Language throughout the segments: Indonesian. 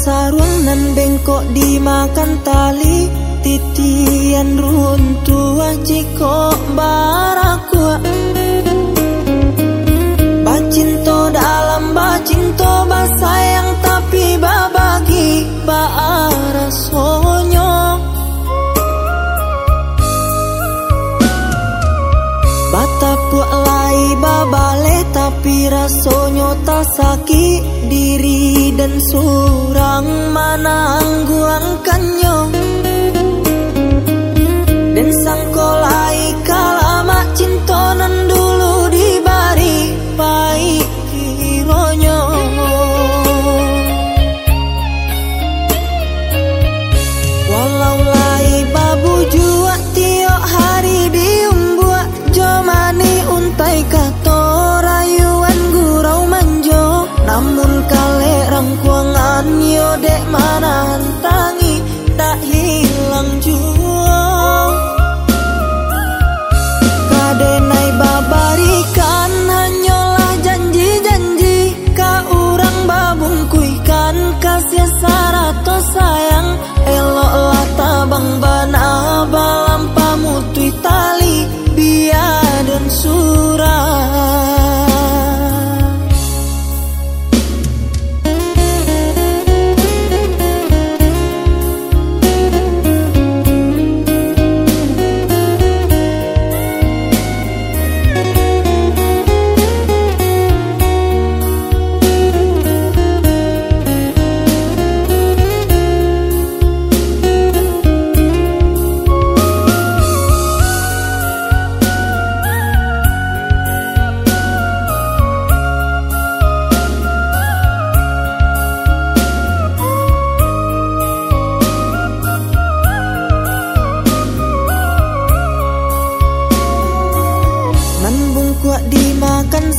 sarung nan bengkok dimakan tali Titian runtuh jiko baraku. Bacinto dalam bacinto basayang tapi babagi ba rasonyo Batapu lai babale tapi rasonyo tak sakit diri dan surang mana angguangkannya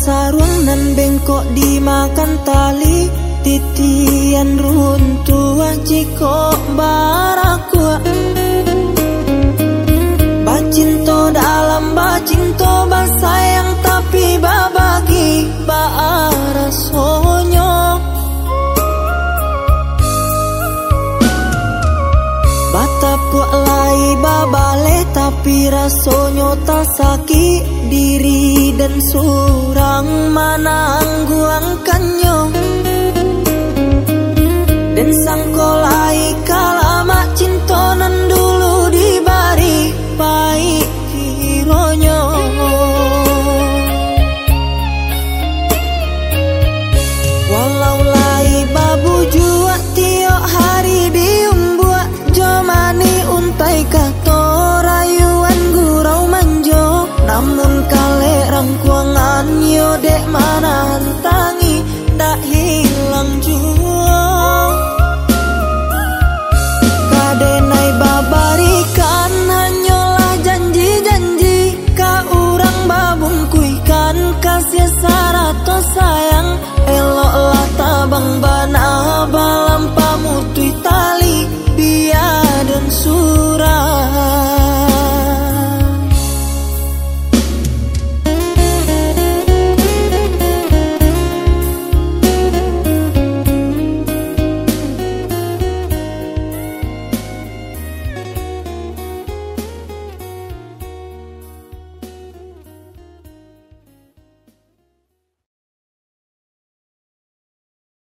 sarung Nan bengkok dimakan tali. Titian runtuh jiko baraku. Bacinto dalam bacinto basayang Tapi babagi ba rasonyo Batapu lai babale tapi rasonyo tak sakit diri. Dan surang mana angguangkannya? Dan sangkolai kasih sarato sayang. Eloklah tabang bana balam pamutu tali. Biar